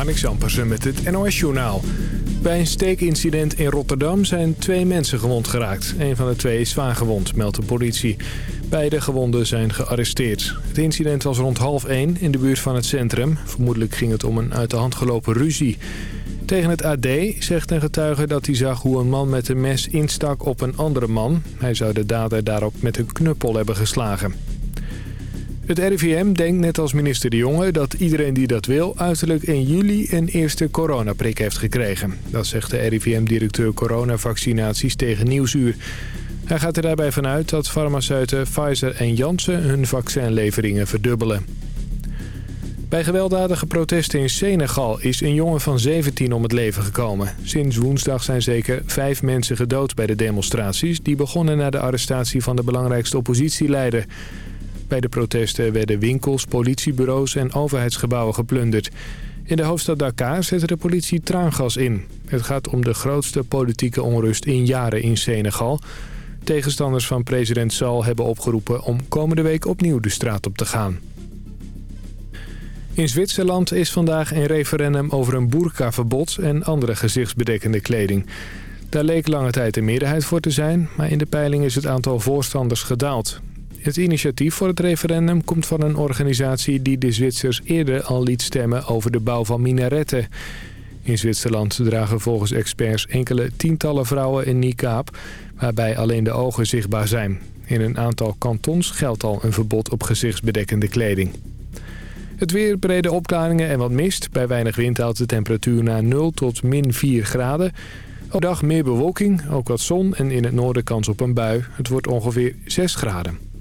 Marnix Ampersen met het NOS-journaal. Bij een steekincident in Rotterdam zijn twee mensen gewond geraakt. Een van de twee is zwaar gewond, meldt de politie. Beide gewonden zijn gearresteerd. Het incident was rond half één in de buurt van het centrum. Vermoedelijk ging het om een uit de hand gelopen ruzie. Tegen het AD zegt een getuige dat hij zag hoe een man met een mes instak op een andere man. Hij zou de dader daarop met een knuppel hebben geslagen. Het RIVM denkt net als minister De Jonge dat iedereen die dat wil... uiterlijk in juli een eerste coronaprik heeft gekregen. Dat zegt de RIVM-directeur coronavaccinaties tegen Nieuwsuur. Hij gaat er daarbij vanuit dat farmaceuten Pfizer en Janssen hun vaccinleveringen verdubbelen. Bij gewelddadige protesten in Senegal is een jongen van 17 om het leven gekomen. Sinds woensdag zijn zeker vijf mensen gedood bij de demonstraties... die begonnen na de arrestatie van de belangrijkste oppositieleider. Bij de protesten werden winkels, politiebureaus en overheidsgebouwen geplunderd. In de hoofdstad Dakar zette de politie traangas in. Het gaat om de grootste politieke onrust in jaren in Senegal. Tegenstanders van president Sall hebben opgeroepen om komende week opnieuw de straat op te gaan. In Zwitserland is vandaag een referendum over een boerkaverbod en andere gezichtsbedekkende kleding. Daar leek lange tijd een meerderheid voor te zijn, maar in de peiling is het aantal voorstanders gedaald. Het initiatief voor het referendum komt van een organisatie die de Zwitsers eerder al liet stemmen over de bouw van minaretten. In Zwitserland dragen volgens experts enkele tientallen vrouwen een niqab, waarbij alleen de ogen zichtbaar zijn. In een aantal kantons geldt al een verbod op gezichtsbedekkende kleding. Het weer, brede opklaringen en wat mist. Bij weinig wind haalt de temperatuur naar 0 tot min 4 graden. Op meer bewolking, ook wat zon en in het noorden kans op een bui. Het wordt ongeveer 6 graden.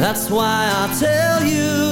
That's why I tell you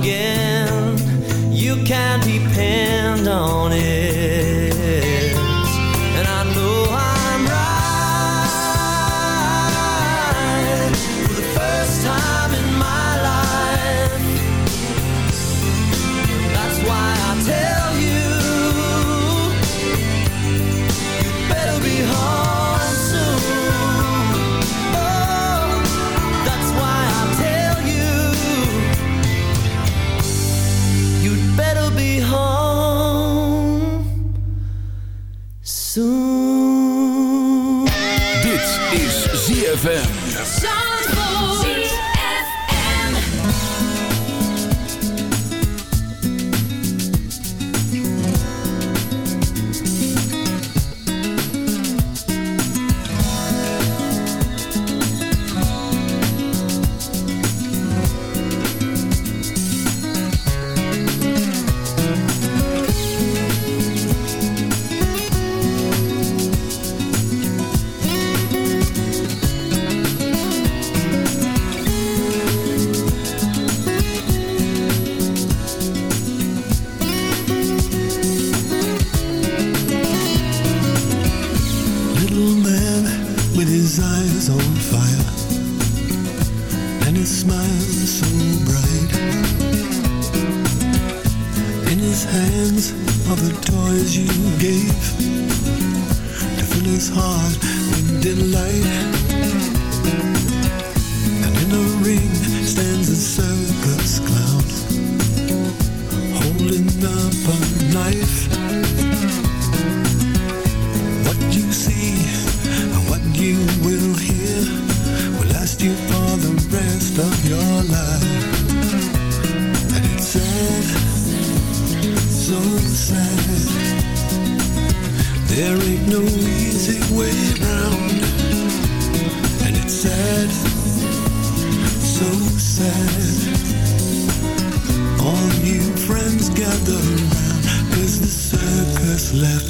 again. You can depend on it. way round. And it's sad, so sad. All new friends gather round, cause the circus left.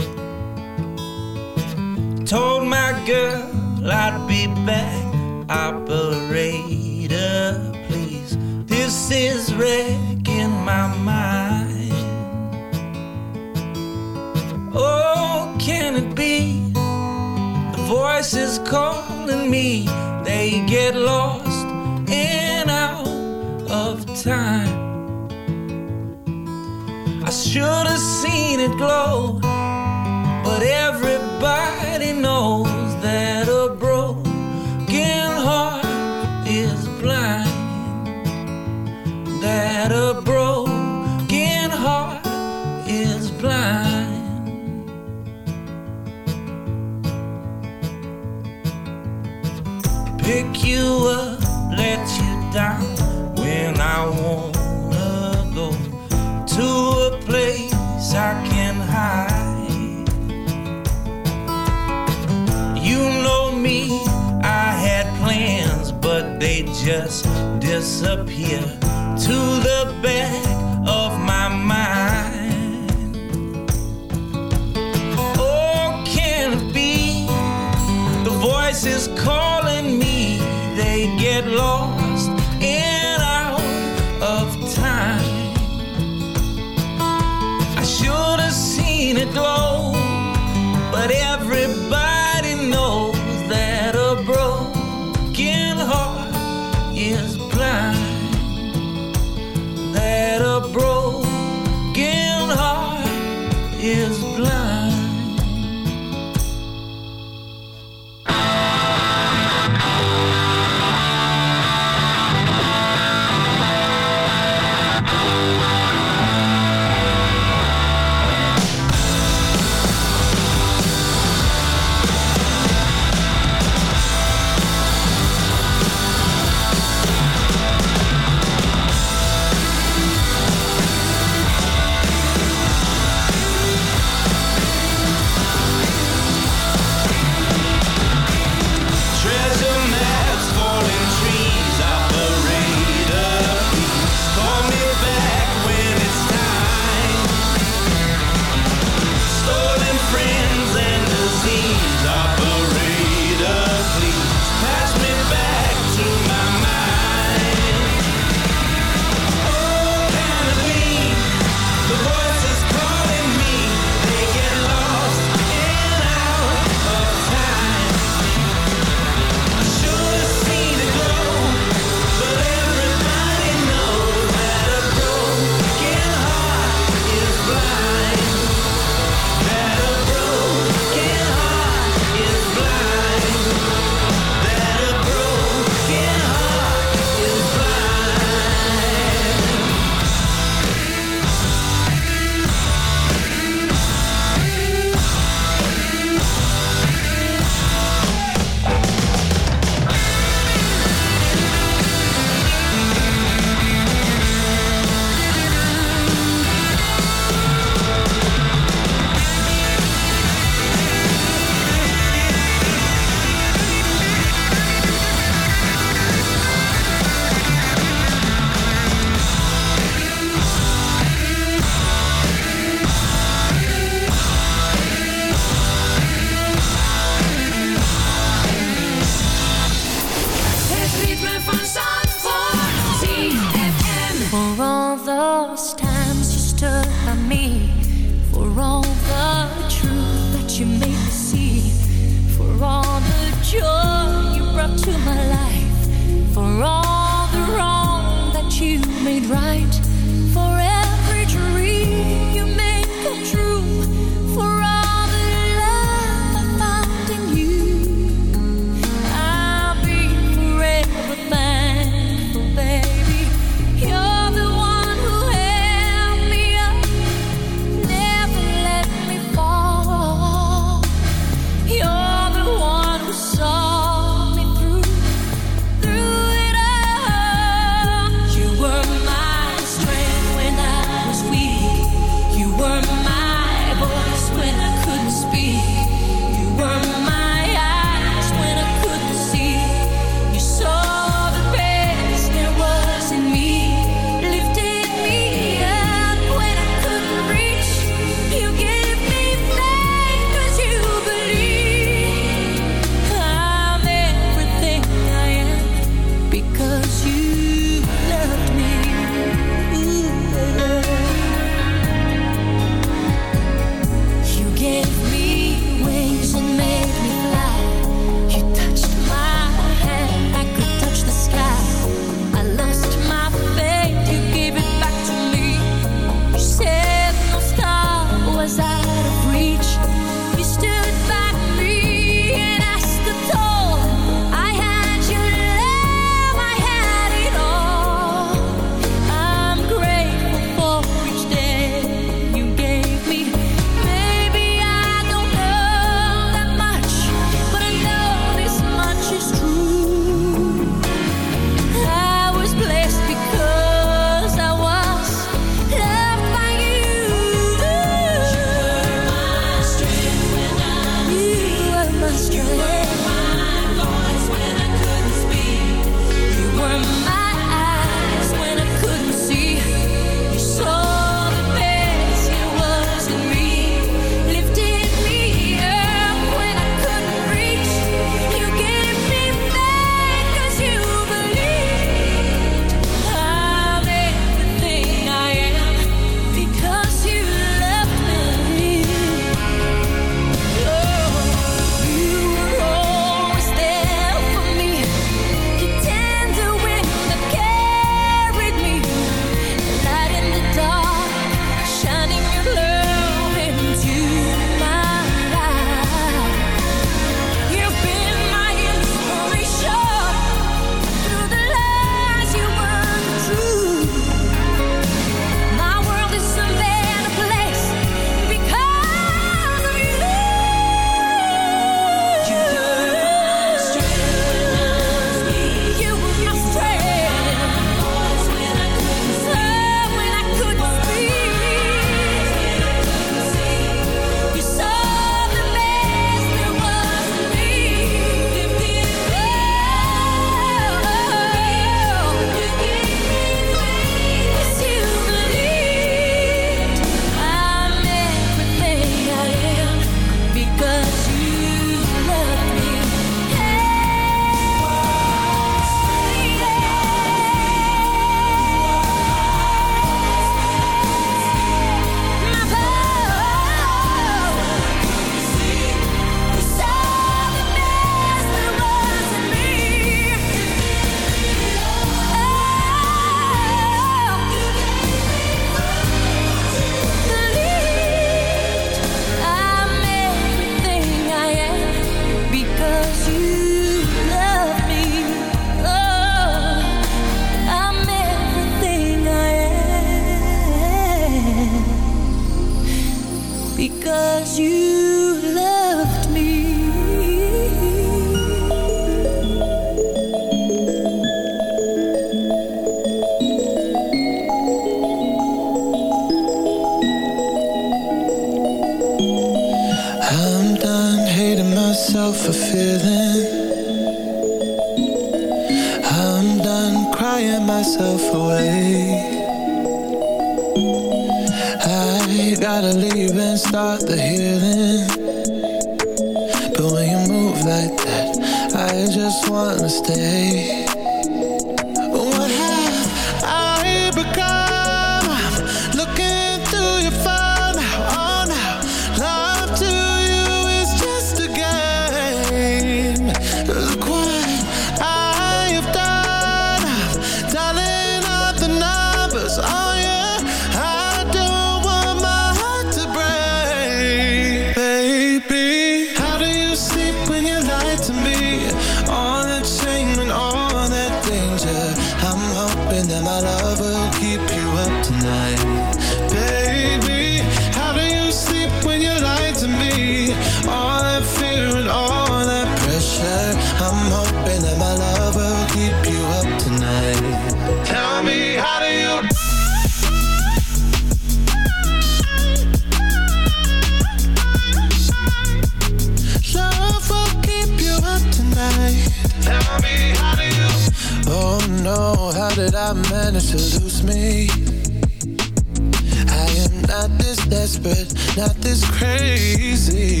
is crazy.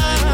time